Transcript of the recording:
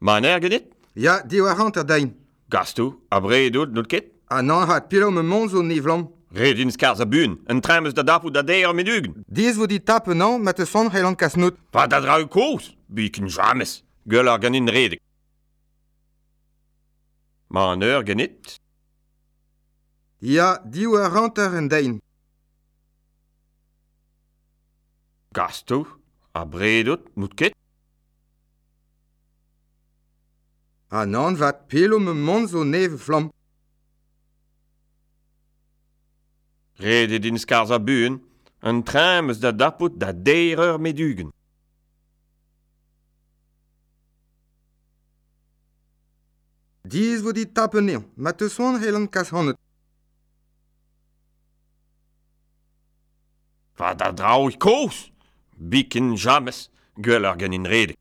Ma an er gedet Ya, di war hant ar dain. Gastou, a bre e dout, not ket A nan hat pilo me mons o nivlam. Red in skarz a bun, en tremes da dapout da deir me dugen. Diz vo di tape nan, ma te son helan kasnout. Va da drau kouz, biken james. Gull ar ganin redek. Ma an eur genit Ya, di war hant ar en dain. Gastou, a bre e dout, not ket Ha nan vat pelo me monzo neve flamm. Redet din skarz a buen, un tremes da dapout da deir medugen. Diz vo dit tapen neon, ma te son helan kas hannet. Va da draoù kous, biken james, gwell ar ganin redek.